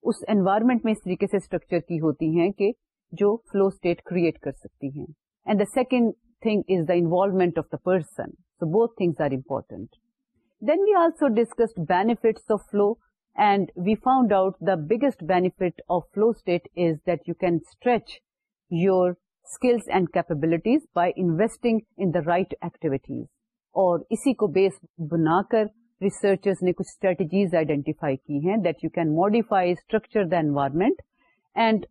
اس environment میں اس طریقے سے structure کی ہوتی ہیں کہ جو فلو اسٹیٹ کریٹ کر سکتی ہیں and the second thing is the involvement of the person so both things are important then we also discuss of flow and we found out the biggest benefit of flow state is that you can stretch your skills and capabilities by investing in the right activities اور اسی کو base بنا کر researchers نے کچھ strategies identify کی ہیں that you can modify structure the environment and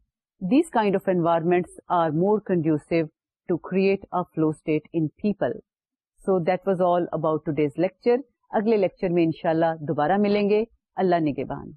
these kind of environments are more conducive to create a flow state in people so that was all about today's lecture اگلے lecture میں انشاءاللہ دوبارہ ملیں گے اللہ نگبان